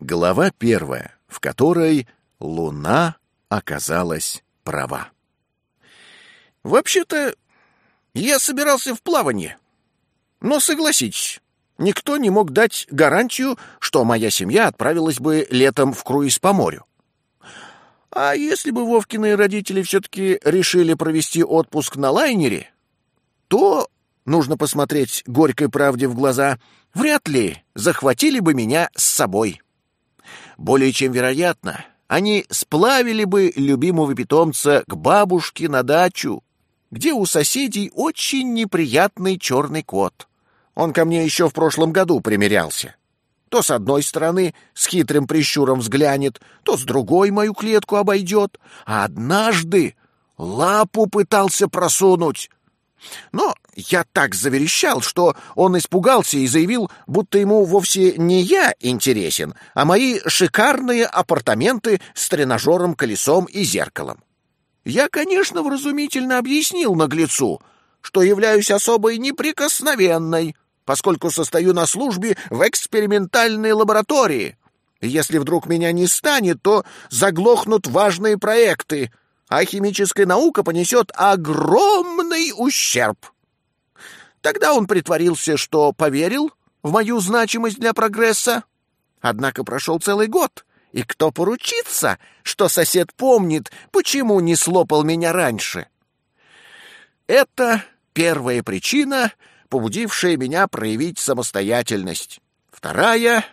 Глава первая, в которой Луна оказалась права. «Вообще-то я собирался в плавание. Но согласитесь, никто не мог дать гарантию, что моя семья отправилась бы летом в круиз по морю. А если бы Вовкины родители все-таки решили провести отпуск на лайнере, то, нужно посмотреть горькой правде в глаза, вряд ли захватили бы меня с собой. Более чем вероятно, они сплавили бы любимого питомца к бабушке на дачу, где у соседей очень неприятный черный кот. Он ко мне еще в прошлом году примерялся. То с одной стороны с хитрым прищуром взглянет, то с другой мою клетку обойдет, а однажды лапу пытался просунуть. Но я так заверещал, что он испугался и заявил, будто ему вовсе не я интересен, а мои шикарные апартаменты с тренажером, колесом и зеркалом. Я, конечно, вразумительно объяснил наглецу, что являюсь особой неприкосновенной, поскольку состою на службе в экспериментальной лаборатории. Если вдруг меня не станет, то заглохнут важные проекты, а химическая наука понесет огромный ущерб. Тогда он притворился, что поверил в мою значимость для прогресса. Однако прошел целый год, и кто поручится, что сосед помнит, почему не слопал меня раньше? Это первая причина — побудившая меня проявить самостоятельность. Вторая...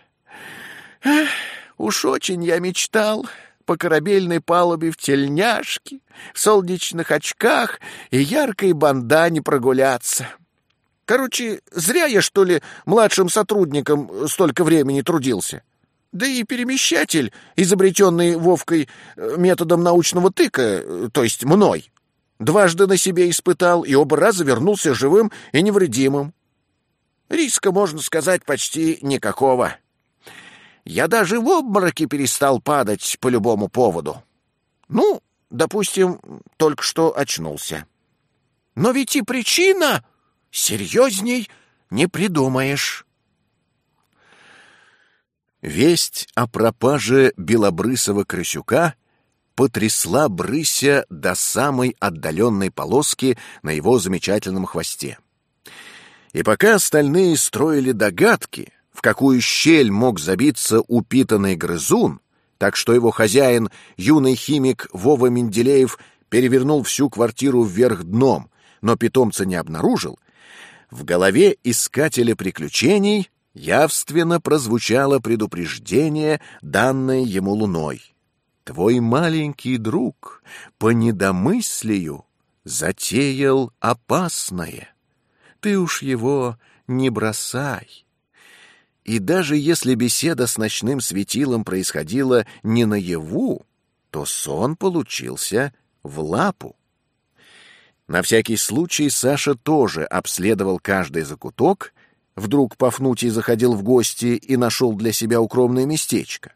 Уж очень я мечтал по корабельной палубе в тельняшке, в солнечных очках и яркой бандане прогуляться. Короче, зря я, что ли, младшим сотрудником столько времени трудился. Да и перемещатель, изобретенный Вовкой э, методом научного тыка, э, то есть мной, Дважды на себе испытал и оба раза вернулся живым и невредимым. Риска, можно сказать, почти никакого. Я даже в обмороке перестал падать по любому поводу. Ну, допустим, только что очнулся. Но ведь и причина серьезней не придумаешь. Весть о пропаже белобрысого крысюка — потрясла брыся до самой отдаленной полоски на его замечательном хвосте. И пока остальные строили догадки, в какую щель мог забиться упитанный грызун, так что его хозяин, юный химик Вова Менделеев, перевернул всю квартиру вверх дном, но питомца не обнаружил, в голове искателя приключений явственно прозвучало предупреждение, данное ему луной. Твой маленький друг по недомыслию затеял опасное. Ты уж его не бросай. И даже если беседа с ночным светилом происходила не наяву, то сон получился в лапу. На всякий случай Саша тоже обследовал каждый закуток, вдруг Пафнутий заходил в гости и нашел для себя укромное местечко.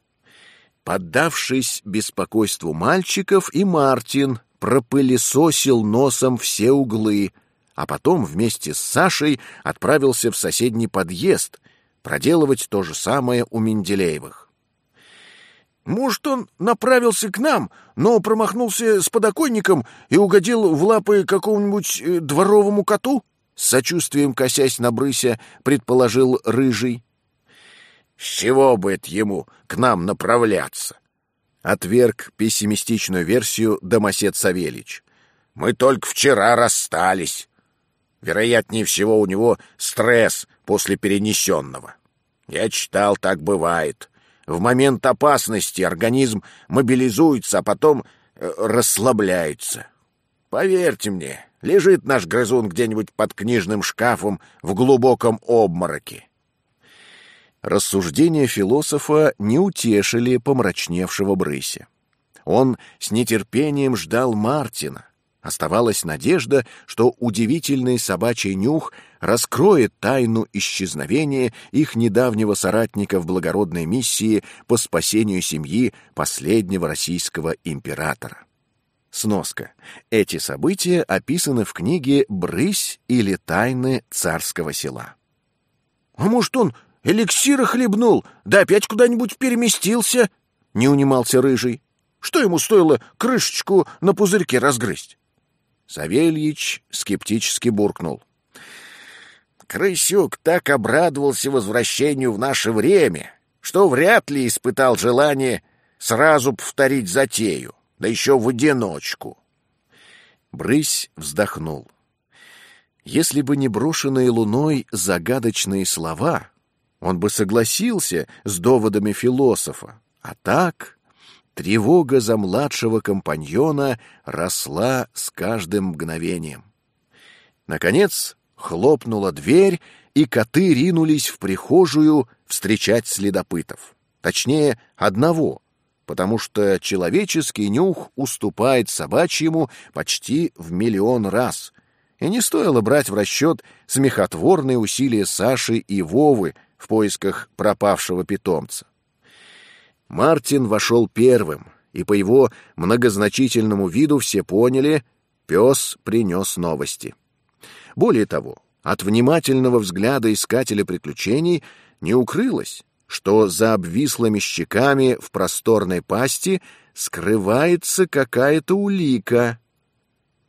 Поддавшись беспокойству мальчиков, и Мартин пропылесосил носом все углы, а потом вместе с Сашей отправился в соседний подъезд проделывать то же самое у Менделеевых. «Может, он направился к нам, но промахнулся с подоконником и угодил в лапы какому-нибудь э, дворовому коту?» С сочувствием косясь на брыся, предположил Рыжий. С чего бы это ему к нам направляться? Отверг пессимистичную версию домосед Савельич. Мы только вчера расстались. Вероятнее всего, у него стресс после перенесенного. Я читал, так бывает. В момент опасности организм мобилизуется, а потом э, расслабляется. Поверьте мне, лежит наш грызун где-нибудь под книжным шкафом в глубоком обмороке. Рассуждения философа не утешили помрачневшего Брыся. Он с нетерпением ждал Мартина. Оставалась надежда, что удивительный собачий нюх раскроет тайну исчезновения их недавнего соратника в благородной миссии по спасению семьи последнего российского императора. Сноска. Эти события описаны в книге «Брысь» или «Тайны царского села». «А может, он эликсира хлебнул, да опять куда-нибудь переместился, — не унимался Рыжий. Что ему стоило крышечку на пузырьке разгрызть? Савельич скептически буркнул. Крысюк так обрадовался возвращению в наше время, что вряд ли испытал желание сразу повторить затею, да еще в одиночку. Брысь вздохнул. Если бы не брошенные луной загадочные слова, он бы согласился с доводами философа. А так тревога за младшего компаньона росла с каждым мгновением. Наконец хлопнула дверь, и коты ринулись в прихожую встречать следопытов. Точнее, одного, потому что человеческий нюх уступает собачьему почти в миллион раз. И не стоило брать в расчет смехотворные усилия Саши и Вовы в поисках пропавшего питомца. Мартин вошел первым, и по его многозначительному виду все поняли, пес принес новости. Более того, от внимательного взгляда искателя приключений не укрылось, что за обвислыми щеками в просторной пасти скрывается какая-то улика.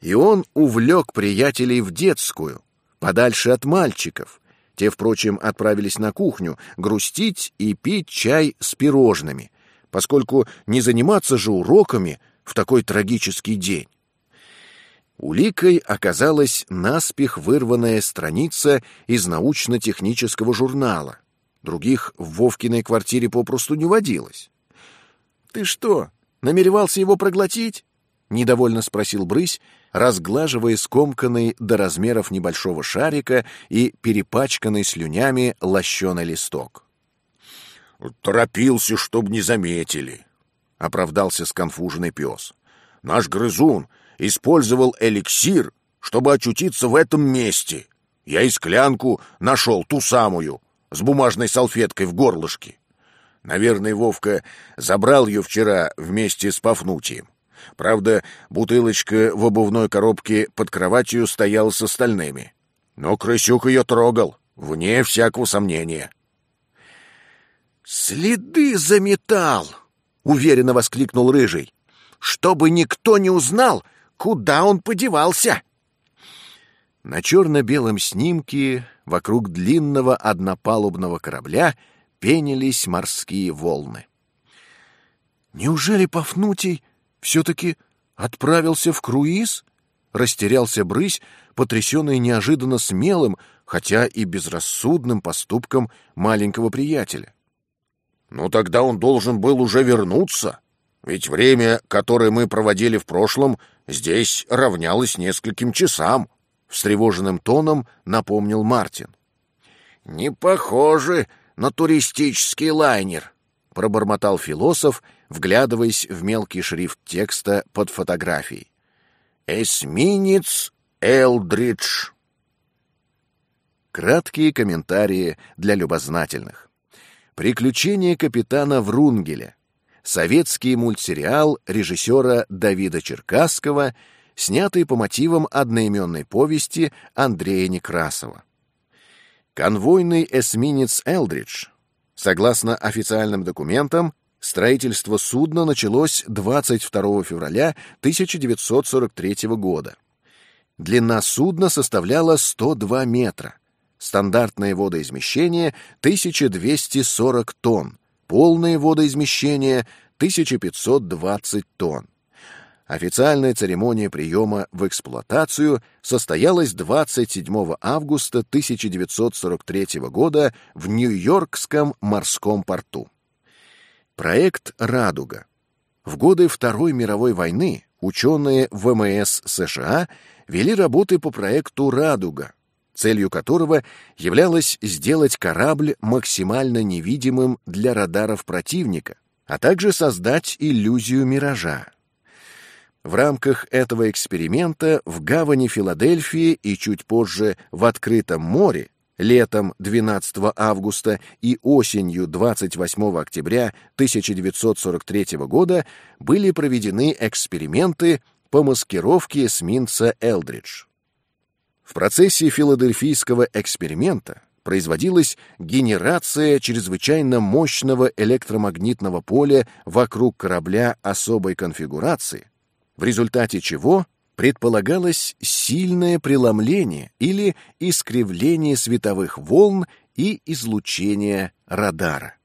И он увлек приятелей в детскую, подальше от мальчиков. Те, впрочем, отправились на кухню грустить и пить чай с пирожными, поскольку не заниматься же уроками в такой трагический день. Уликой оказалась наспех вырванная страница из научно-технического журнала. Других в Вовкиной квартире попросту не водилось. «Ты что, намеревался его проглотить?» — недовольно спросил Брысь, разглаживая скомканный до размеров небольшого шарика и перепачканный слюнями лощеный листок. «Торопился, чтоб не заметили», — оправдался сконфуженный пес. «Наш грызун использовал эликсир, чтобы очутиться в этом месте. Я и склянку нашел, ту самую, с бумажной салфеткой в горлышке. Наверное, Вовка забрал ее вчера вместе с Пафнутием. Правда, бутылочка в обувной коробке под кроватью стояла с остальными. Но Крысюк ее трогал, вне всякого сомнения. «Следы заметал!» — уверенно воскликнул Рыжий. «Чтобы никто не узнал, Куда он подевался? На черно-белом снимке вокруг длинного однопалубного корабля пенились морские волны. «Неужели Пафнутий все-таки отправился в круиз?» Растерялся Брысь, потрясенный неожиданно смелым, хотя и безрассудным поступком маленького приятеля. «Ну тогда он должен был уже вернуться», ведь время, которое мы проводили в прошлом, здесь равнялось нескольким часам, — встревоженным тоном напомнил Мартин. — Не похоже на туристический лайнер, — пробормотал философ, вглядываясь в мелкий шрифт текста под фотографией. — Эсминец Элдридж. Краткие комментарии для любознательных. Приключения капитана Врунгеля — советский мультсериал режиссера Давида Черкасского, снятый по мотивам одноименной повести Андрея Некрасова. Конвойный эсминец «Элдридж». Согласно официальным документам, строительство судна началось 22 февраля 1943 года. Длина судна составляла 102 метра. Стандартное водоизмещение — 1240 тонн полное водоизмещение 1520 тонн. Официальная церемония приема в эксплуатацию состоялась 27 августа 1943 года в Нью-Йоркском морском порту. Проект «Радуга». В годы Второй мировой войны ученые ВМС США вели работы по проекту «Радуга», целью которого являлось сделать корабль максимально невидимым для радаров противника, а также создать иллюзию миража. В рамках этого эксперимента в гавани Филадельфии и чуть позже в открытом море летом 12 августа и осенью 28 октября 1943 года были проведены эксперименты по маскировке эсминца «Элдридж». В процессе филадельфийского эксперимента производилась генерация чрезвычайно мощного электромагнитного поля вокруг корабля особой конфигурации, в результате чего предполагалось сильное преломление или искривление световых волн и излучение радара.